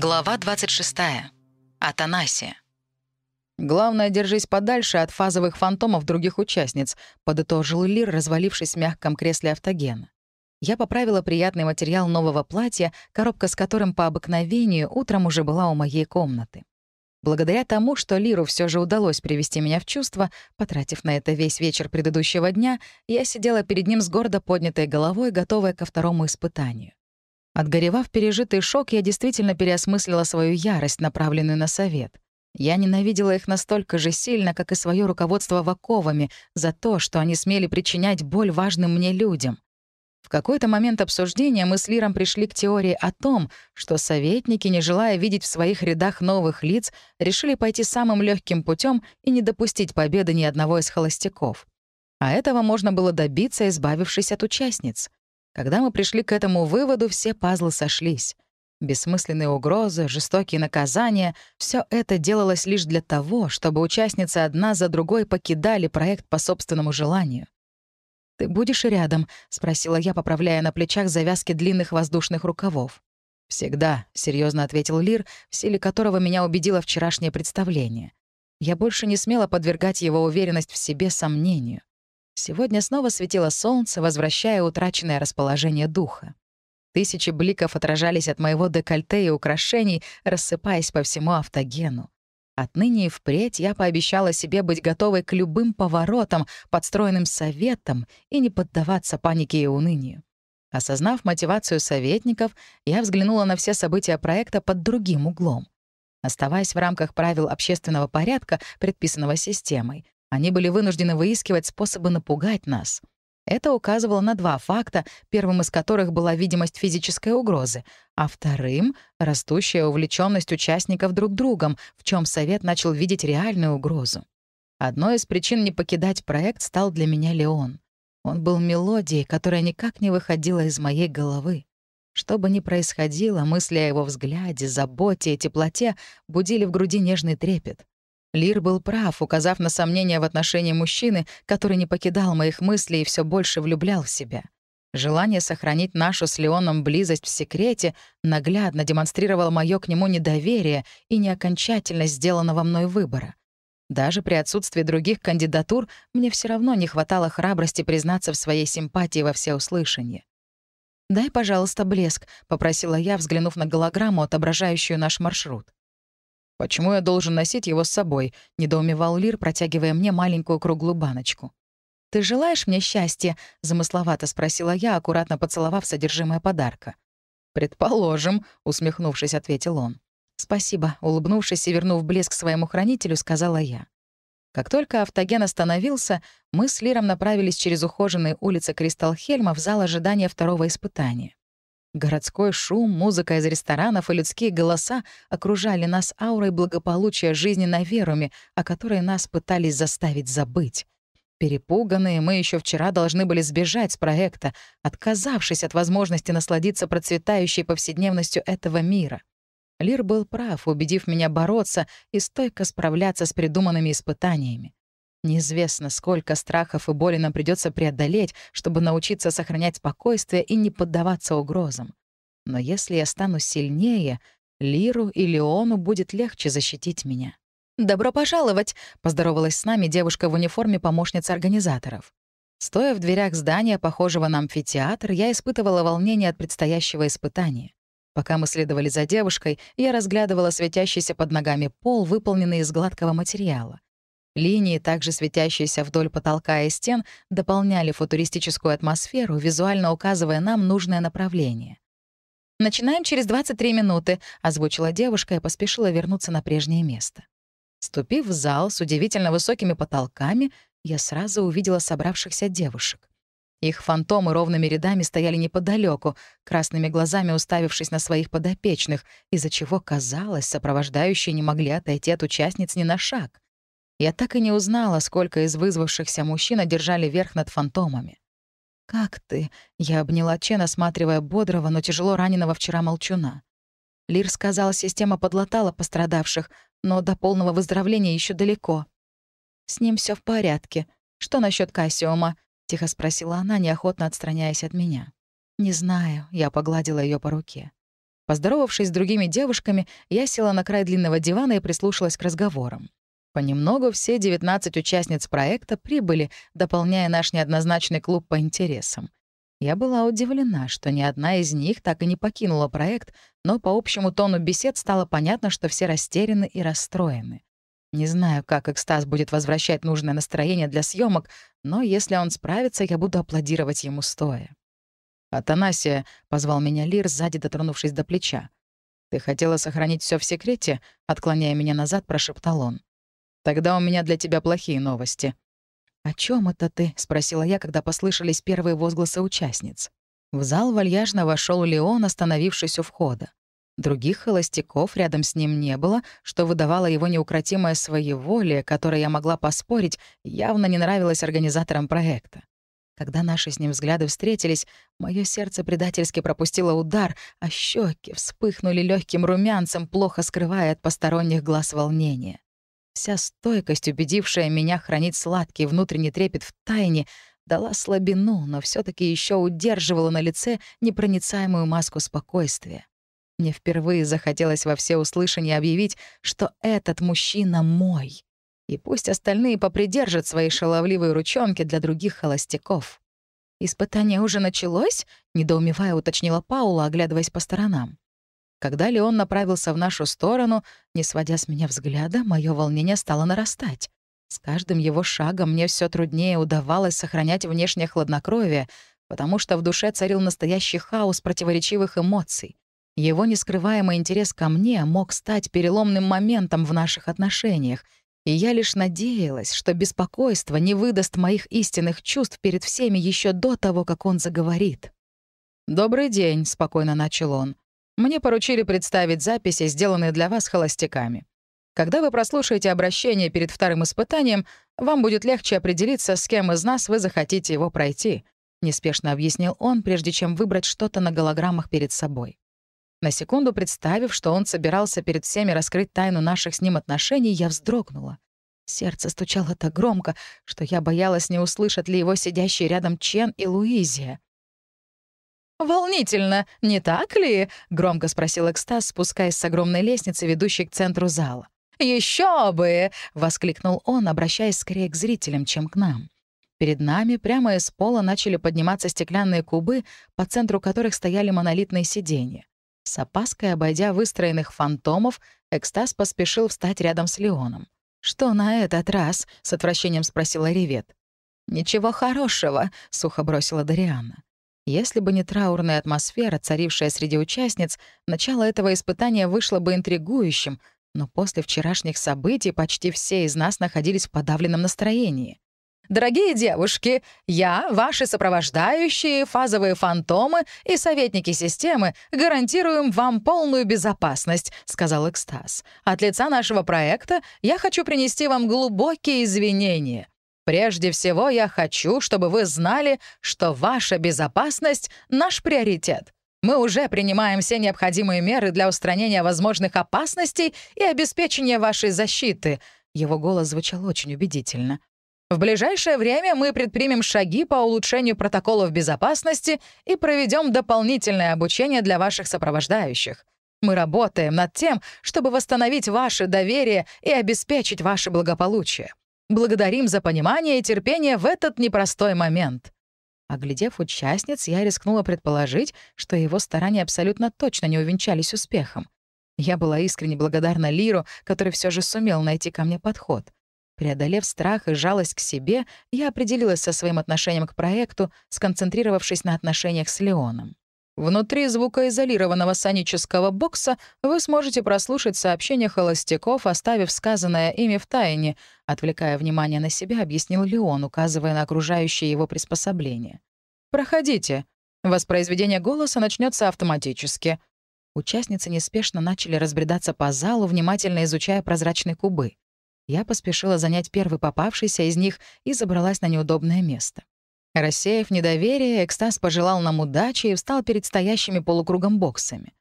Глава 26. Атанасия. «Главное, держись подальше от фазовых фантомов других участниц», — подытожил Лир, развалившись в мягком кресле автогена. Я поправила приятный материал нового платья, коробка с которым по обыкновению утром уже была у моей комнаты. Благодаря тому, что Лиру все же удалось привести меня в чувство, потратив на это весь вечер предыдущего дня, я сидела перед ним с гордо поднятой головой, готовая ко второму испытанию. Отгоревав пережитый шок, я действительно переосмыслила свою ярость, направленную на совет. Я ненавидела их настолько же сильно, как и свое руководство Ваковами, за то, что они смели причинять боль важным мне людям. В какой-то момент обсуждения мы с Лиром пришли к теории о том, что советники, не желая видеть в своих рядах новых лиц, решили пойти самым легким путем и не допустить победы ни одного из холостяков. А этого можно было добиться, избавившись от участниц. Когда мы пришли к этому выводу, все пазлы сошлись. Бессмысленные угрозы, жестокие наказания — все это делалось лишь для того, чтобы участницы одна за другой покидали проект по собственному желанию. «Ты будешь рядом?» — спросила я, поправляя на плечах завязки длинных воздушных рукавов. «Всегда», — серьезно ответил Лир, в силе которого меня убедило вчерашнее представление. Я больше не смела подвергать его уверенность в себе сомнению. Сегодня снова светило солнце, возвращая утраченное расположение духа. Тысячи бликов отражались от моего декольте и украшений, рассыпаясь по всему автогену. Отныне и впредь я пообещала себе быть готовой к любым поворотам, подстроенным советам и не поддаваться панике и унынию. Осознав мотивацию советников, я взглянула на все события проекта под другим углом. Оставаясь в рамках правил общественного порядка, предписанного системой, они были вынуждены выискивать способы напугать нас. Это указывало на два факта, первым из которых была видимость физической угрозы, а вторым — растущая увлеченность участников друг другом, в чем Совет начал видеть реальную угрозу. Одной из причин не покидать проект стал для меня Леон. Он был мелодией, которая никак не выходила из моей головы. Что бы ни происходило, мысли о его взгляде, заботе и теплоте будили в груди нежный трепет. Лир был прав, указав на сомнения в отношении мужчины, который не покидал моих мыслей и все больше влюблял в себя. Желание сохранить нашу с Леоном близость в секрете наглядно демонстрировало мое к нему недоверие и неокончательность сделанного мной выбора. Даже при отсутствии других кандидатур мне все равно не хватало храбрости признаться в своей симпатии во всеуслышание. «Дай, пожалуйста, блеск», — попросила я, взглянув на голограмму, отображающую наш маршрут. «Почему я должен носить его с собой?» — недоумевал Лир, протягивая мне маленькую круглую баночку. «Ты желаешь мне счастья?» — замысловато спросила я, аккуратно поцеловав содержимое подарка. «Предположим», — усмехнувшись, ответил он. «Спасибо», — улыбнувшись и вернув блеск своему хранителю, сказала я. Как только автоген остановился, мы с Лиром направились через ухоженные улицы Кристалхельма в зал ожидания второго испытания. Городской шум, музыка из ресторанов и людские голоса окружали нас аурой благополучия жизни на Веруме, о которой нас пытались заставить забыть. Перепуганные, мы еще вчера должны были сбежать с проекта, отказавшись от возможности насладиться процветающей повседневностью этого мира. Лир был прав, убедив меня бороться и стойко справляться с придуманными испытаниями. Неизвестно, сколько страхов и боли нам придется преодолеть, чтобы научиться сохранять спокойствие и не поддаваться угрозам. Но если я стану сильнее, Лиру и Леону будет легче защитить меня. «Добро пожаловать!» — поздоровалась с нами девушка в униформе помощницы организаторов. Стоя в дверях здания, похожего на амфитеатр, я испытывала волнение от предстоящего испытания. Пока мы следовали за девушкой, я разглядывала светящийся под ногами пол, выполненный из гладкого материала. Линии, также светящиеся вдоль потолка и стен, дополняли футуристическую атмосферу, визуально указывая нам нужное направление. «Начинаем через 23 минуты», — озвучила девушка и поспешила вернуться на прежнее место. Ступив в зал с удивительно высокими потолками, я сразу увидела собравшихся девушек. Их фантомы ровными рядами стояли неподалеку, красными глазами уставившись на своих подопечных, из-за чего, казалось, сопровождающие не могли отойти от участниц ни на шаг. Я так и не узнала, сколько из вызвавшихся мужчин одержали верх над фантомами. «Как ты?» — я обняла Чен, осматривая бодрого, но тяжело раненого вчера молчуна. Лир сказал, система подлатала пострадавших, но до полного выздоровления еще далеко. «С ним все в порядке. Что насчет Кассиома?» — тихо спросила она, неохотно отстраняясь от меня. «Не знаю», — я погладила ее по руке. Поздоровавшись с другими девушками, я села на край длинного дивана и прислушалась к разговорам. Понемногу все 19 участниц проекта прибыли, дополняя наш неоднозначный клуб по интересам. Я была удивлена, что ни одна из них так и не покинула проект, но по общему тону бесед стало понятно, что все растеряны и расстроены. Не знаю, как экстаз будет возвращать нужное настроение для съемок, но если он справится, я буду аплодировать ему стоя. «Атанасия», — позвал меня Лир, сзади дотронувшись до плеча. «Ты хотела сохранить все в секрете?» — отклоняя меня назад, прошептал он. «Тогда у меня для тебя плохие новости». «О чем это ты?» — спросила я, когда послышались первые возгласы участниц. В зал вальяжно вошел Леон, остановившись у входа. Других холостяков рядом с ним не было, что выдавало его неукротимое своеволие, которое я могла поспорить, явно не нравилось организаторам проекта. Когда наши с ним взгляды встретились, мое сердце предательски пропустило удар, а щеки вспыхнули легким румянцем, плохо скрывая от посторонних глаз волнения. Вся стойкость, убедившая меня хранить сладкий внутренний трепет в тайне, дала слабину, но все таки еще удерживала на лице непроницаемую маску спокойствия. Мне впервые захотелось во всеуслышание объявить, что этот мужчина мой. И пусть остальные попридержат свои шаловливые ручонки для других холостяков. «Испытание уже началось?» — недоумевая уточнила Паула, оглядываясь по сторонам. Когда Леон направился в нашу сторону, не сводя с меня взгляда, мое волнение стало нарастать. С каждым его шагом мне все труднее удавалось сохранять внешнее хладнокровие, потому что в душе царил настоящий хаос противоречивых эмоций. Его нескрываемый интерес ко мне мог стать переломным моментом в наших отношениях, и я лишь надеялась, что беспокойство не выдаст моих истинных чувств перед всеми еще до того, как он заговорит. «Добрый день», — спокойно начал он. «Мне поручили представить записи, сделанные для вас холостяками. Когда вы прослушаете обращение перед вторым испытанием, вам будет легче определиться, с кем из нас вы захотите его пройти», — неспешно объяснил он, прежде чем выбрать что-то на голограммах перед собой. На секунду представив, что он собирался перед всеми раскрыть тайну наших с ним отношений, я вздрогнула. Сердце стучало так громко, что я боялась, не услышат ли его сидящие рядом Чен и Луизия. «Волнительно, не так ли?» — громко спросил Экстаз, спускаясь с огромной лестницы, ведущей к центру зала. Еще бы!» — воскликнул он, обращаясь скорее к зрителям, чем к нам. Перед нами прямо из пола начали подниматься стеклянные кубы, по центру которых стояли монолитные сиденья. С опаской обойдя выстроенных фантомов, Экстаз поспешил встать рядом с Леоном. «Что на этот раз?» — с отвращением спросила Ревет. «Ничего хорошего», — сухо бросила Дариана. Если бы не траурная атмосфера, царившая среди участниц, начало этого испытания вышло бы интригующим, но после вчерашних событий почти все из нас находились в подавленном настроении. Дорогие девушки, я, ваши сопровождающие, фазовые фантомы и советники системы гарантируем вам полную безопасность», — сказал Экстаз. «От лица нашего проекта я хочу принести вам глубокие извинения. Прежде всего, я хочу, чтобы вы знали, что ваша безопасность — наш приоритет. Мы уже принимаем все необходимые меры для устранения возможных опасностей и обеспечения вашей защиты». Его голос звучал очень убедительно. В ближайшее время мы предпримем шаги по улучшению протоколов безопасности и проведем дополнительное обучение для ваших сопровождающих. Мы работаем над тем, чтобы восстановить ваше доверие и обеспечить ваше благополучие. Благодарим за понимание и терпение в этот непростой момент». Оглядев участниц, я рискнула предположить, что его старания абсолютно точно не увенчались успехом. Я была искренне благодарна Лиру, который все же сумел найти ко мне подход. Преодолев страх и жалость к себе, я определилась со своим отношением к проекту, сконцентрировавшись на отношениях с Леоном. Внутри звукоизолированного сонического бокса вы сможете прослушать сообщения холостяков, оставив сказанное ими в тайне, отвлекая внимание на себя, объяснил Леон, указывая на окружающее его приспособление. «Проходите. Воспроизведение голоса начнется автоматически». Участницы неспешно начали разбредаться по залу, внимательно изучая прозрачные кубы. Я поспешила занять первый попавшийся из них и забралась на неудобное место. Рассеяв недоверие, экстаз пожелал нам удачи и встал перед стоящими полукругом боксами.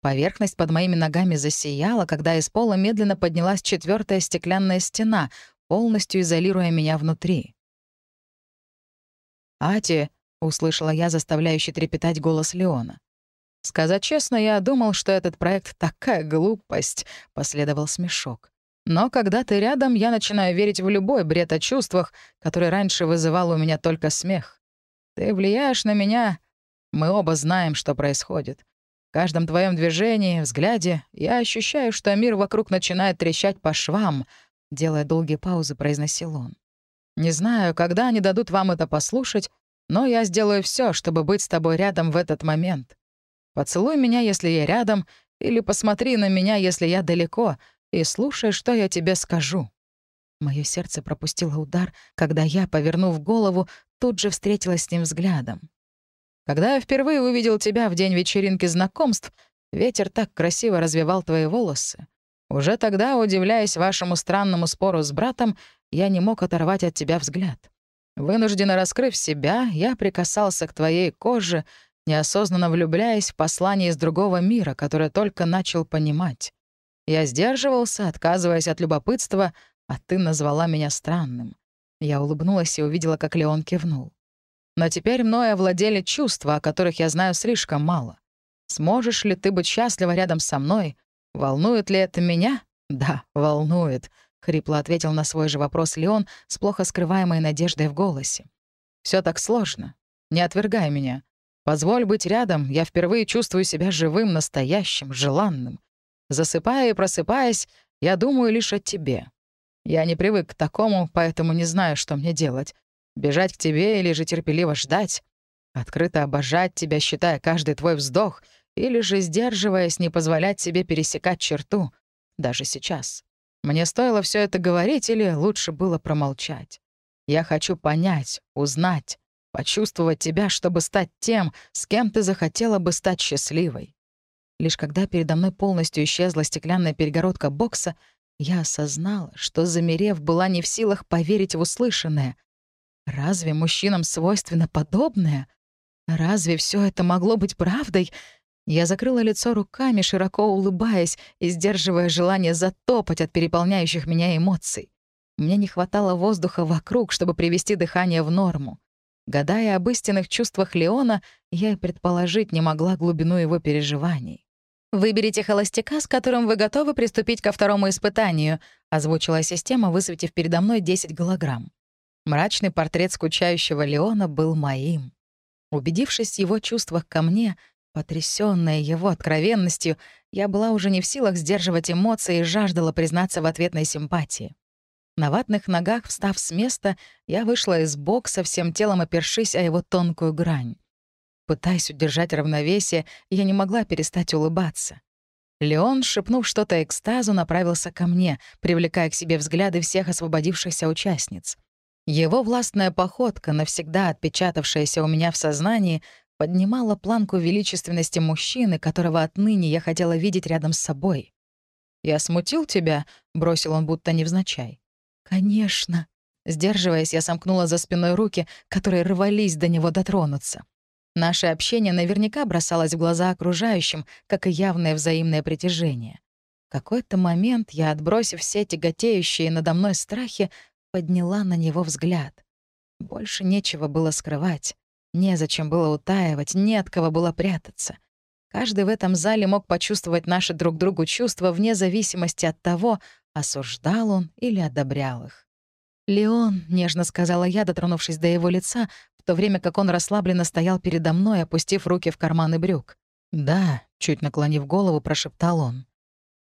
Поверхность под моими ногами засияла, когда из пола медленно поднялась четвертая стеклянная стена, полностью изолируя меня внутри. «Ати», — услышала я заставляющий трепетать голос Леона. Сказать честно, я думал, что этот проект — такая глупость, — последовал смешок. Но когда ты рядом, я начинаю верить в любой бред о чувствах, который раньше вызывал у меня только смех. Ты влияешь на меня. Мы оба знаем, что происходит. В каждом твоем движении, взгляде я ощущаю, что мир вокруг начинает трещать по швам, делая долгие паузы, произносил он. Не знаю, когда они дадут вам это послушать, но я сделаю все, чтобы быть с тобой рядом в этот момент. Поцелуй меня, если я рядом, или посмотри на меня, если я далеко, и слушай, что я тебе скажу». Моё сердце пропустило удар, когда я, повернув голову, тут же встретилась с ним взглядом. Когда я впервые увидел тебя в день вечеринки знакомств, ветер так красиво развивал твои волосы. Уже тогда, удивляясь вашему странному спору с братом, я не мог оторвать от тебя взгляд. Вынужденно раскрыв себя, я прикасался к твоей коже, неосознанно влюбляясь в послание из другого мира, которое только начал понимать. Я сдерживался, отказываясь от любопытства, а ты назвала меня странным. Я улыбнулась и увидела, как Леон кивнул. Но теперь мною овладели чувства, о которых я знаю слишком мало. Сможешь ли ты быть счастлива рядом со мной? Волнует ли это меня? Да, волнует, — хрипло ответил на свой же вопрос Леон с плохо скрываемой надеждой в голосе. Все так сложно. Не отвергай меня. Позволь быть рядом, я впервые чувствую себя живым, настоящим, желанным. Засыпая и просыпаясь, я думаю лишь о тебе. Я не привык к такому, поэтому не знаю, что мне делать. Бежать к тебе или же терпеливо ждать? Открыто обожать тебя, считая каждый твой вздох, или же, сдерживаясь, не позволять себе пересекать черту, даже сейчас. Мне стоило все это говорить или лучше было промолчать? Я хочу понять, узнать, почувствовать тебя, чтобы стать тем, с кем ты захотела бы стать счастливой. Лишь когда передо мной полностью исчезла стеклянная перегородка бокса, я осознала, что, замерев, была не в силах поверить в услышанное. Разве мужчинам свойственно подобное? Разве все это могло быть правдой? Я закрыла лицо руками, широко улыбаясь и сдерживая желание затопать от переполняющих меня эмоций. Мне не хватало воздуха вокруг, чтобы привести дыхание в норму. Гадая об истинных чувствах Леона, я и предположить не могла глубину его переживаний. «Выберите холостяка, с которым вы готовы приступить ко второму испытанию», озвучила система, высветив передо мной 10 голограмм. Мрачный портрет скучающего Леона был моим. Убедившись в его чувствах ко мне, потрясённая его откровенностью, я была уже не в силах сдерживать эмоции и жаждала признаться в ответной симпатии. На ватных ногах, встав с места, я вышла из бокса, всем телом опершись о его тонкую грань. Пытаясь удержать равновесие, я не могла перестать улыбаться. Леон, шепнув что-то экстазу, направился ко мне, привлекая к себе взгляды всех освободившихся участниц. Его властная походка, навсегда отпечатавшаяся у меня в сознании, поднимала планку величественности мужчины, которого отныне я хотела видеть рядом с собой. «Я смутил тебя?» — бросил он будто невзначай. «Конечно». Сдерживаясь, я сомкнула за спиной руки, которые рвались до него дотронуться. Наше общение наверняка бросалось в глаза окружающим, как и явное взаимное притяжение. В какой-то момент я, отбросив все тяготеющие надо мной страхи, подняла на него взгляд. Больше нечего было скрывать, незачем было утаивать, не от кого было прятаться. Каждый в этом зале мог почувствовать наши друг другу чувства вне зависимости от того, осуждал он или одобрял их. «Леон», — нежно сказала я, дотронувшись до его лица, в то время как он расслабленно стоял передо мной, опустив руки в карманы брюк. «Да», — чуть наклонив голову, прошептал он.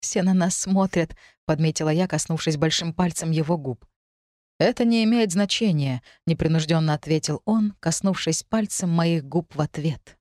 «Все на нас смотрят», — подметила я, коснувшись большим пальцем его губ. «Это не имеет значения», — непринужденно ответил он, коснувшись пальцем моих губ в ответ.